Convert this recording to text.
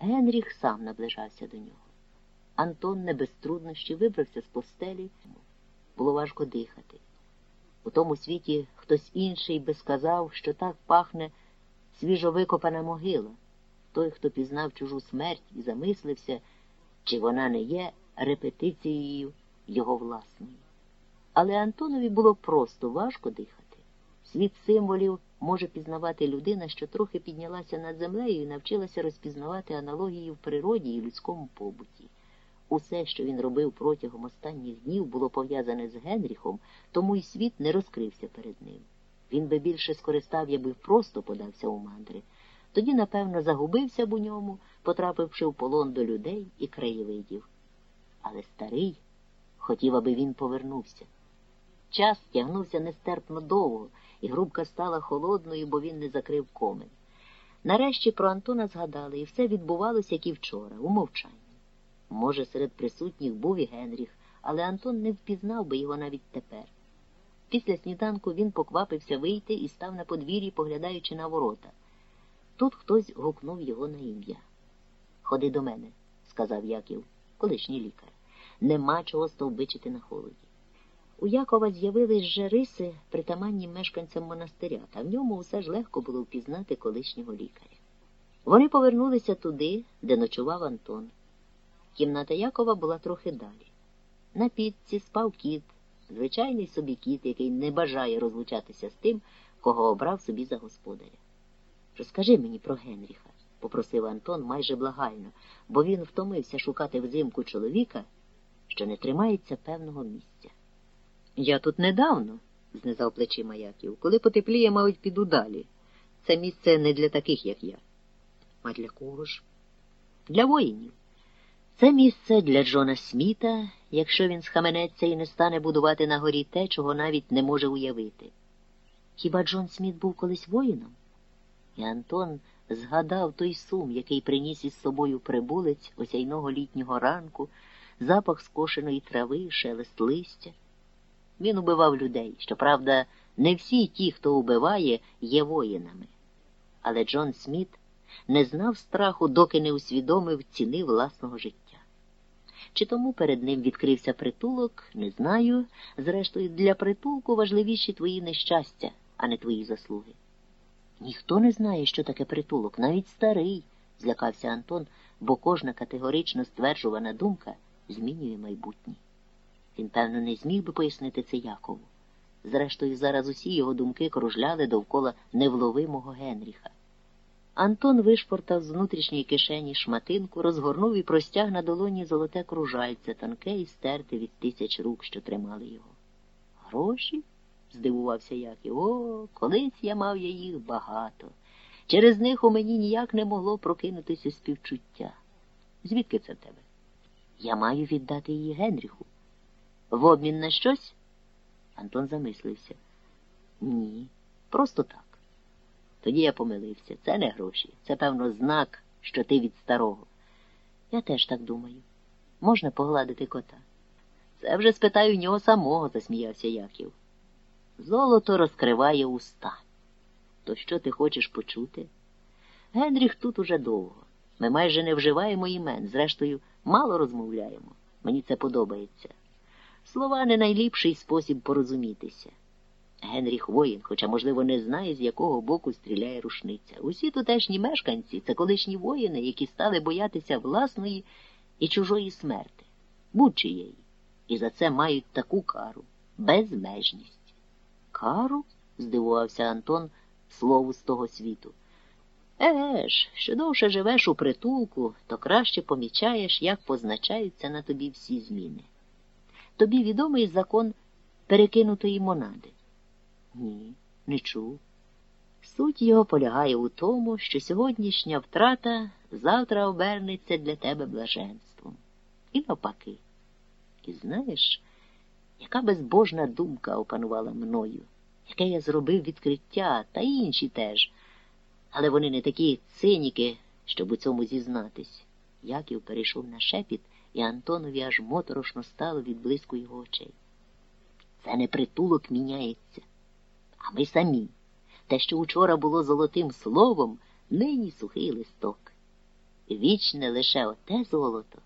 Генріх сам наближався до нього. Антон не без труднощів вибрався з постелі. Було важко дихати. У тому світі хтось інший би сказав, що так пахне свіжовикопана могила. Той, хто пізнав чужу смерть і замислився, чи вона не є репетицією його власної. Але Антонові було просто важко дихати. Світ символів може пізнавати людина, що трохи піднялася над землею і навчилася розпізнавати аналогії в природі і людському побуті. Усе, що він робив протягом останніх днів, було пов'язане з Генріхом, тому й світ не розкрився перед ним. Він би більше скористав, якби просто подався у мандри. Тоді, напевно, загубився б у ньому, потрапивши в полон до людей і краєвидів. Але старий хотів, аби він повернувся. Час тягнувся нестерпно довго, і грубка стала холодною, бо він не закрив комен. Нарешті про Антона згадали, і все відбувалося, як і вчора, у мовчанні. Може, серед присутніх був і Генріх, але Антон не впізнав би його навіть тепер. Після сніданку він поквапився вийти і став на подвір'ї, поглядаючи на ворота. Тут хтось гукнув його на ім'я. Ходи до мене, сказав Яків, колишній лікар. Нема чого стовбичити на холоді. У Якова з'явились же риси, притаманні мешканцям монастиря, та в ньому усе ж легко було впізнати колишнього лікаря. Вони повернулися туди, де ночував Антон. Кімната Якова була трохи далі. На підці спав кіт, звичайний собі кіт, який не бажає розлучатися з тим, кого обрав собі за господаря. Розкажи мені про Генріха, попросив Антон майже благально, бо він втомився шукати взимку чоловіка, що не тримається певного місця. Я тут недавно, знизав плечима Яків. Коли потепліє, мабуть, піду далі. Це місце не для таких, як я. А для кого ж? Для воїнів. Це місце для Джона Сміта, якщо він схаменеться і не стане будувати на горі те, чого навіть не може уявити. Хіба Джон Сміт був колись воїном? І Антон згадав той сум, який приніс із собою прибулець осяйного літнього ранку, запах скошеної трави, шелест листя. Він убивав людей. Щоправда, не всі ті, хто убиває, є воїнами. Але Джон Сміт не знав страху, доки не усвідомив ціни власного життя. Чи тому перед ним відкрився притулок, не знаю. Зрештою, для притулку важливіші твої нещастя, а не твої заслуги. Ніхто не знає, що таке притулок, навіть старий, злякався Антон, бо кожна категорично стверджувана думка змінює майбутнє. Він, певно, не зміг би пояснити це Якову. Зрештою, зараз усі його думки кружляли довкола невловимого Генріха. Антон вишпортав з внутрішньої кишені шматинку, розгорнув і простяг на долоні золоте кружальце, тонке і стерте від тисяч рук, що тримали його. Гроші? здивувався Яків. О, колись я мав я їх багато. Через них у мені ніяк не могло прокинутися співчуття. Звідки це в тебе? Я маю віддати її Генріху. В обмін на щось? Антон замислився. Ні, просто так. Тоді я помилився. Це не гроші. Це, певно, знак, що ти від старого. Я теж так думаю. Можна погладити кота? Це вже спитаю нього самого, засміявся Яків. Золото розкриває уста. То що ти хочеш почути? Генріх тут уже довго. Ми майже не вживаємо імен, зрештою, мало розмовляємо. Мені це подобається. Слова не найліпший спосіб порозумітися. Генріх воїн, хоча, можливо, не знає, з якого боку стріляє рушниця. Усі тутешні мешканці це колишні воїни, які стали боятися власної і чужої смерти, будь-чиєї. І за це мають таку кару безмежність. Кару? здивувався Антон слову з того світу. Еге ж, що довше живеш у притулку, то краще помічаєш, як позначаються на тобі всі зміни. Тобі відомий закон перекинутої монади. Ні, не чув. Суть його полягає у тому, що сьогоднішня втрата завтра обернеться для тебе блаженством. І навпаки. І знаєш, яка безбожна думка опанувала мною, яке я зробив відкриття, та інші теж. Але вони не такі циніки, щоб у цьому зізнатись. Яків перейшов на шепіт, і Антонові аж моторошно стало від блиску його очей. Це не притулок міняється, а ми самі. Те, що учора було золотим словом, нині сухий листок. вічне лише оте золото,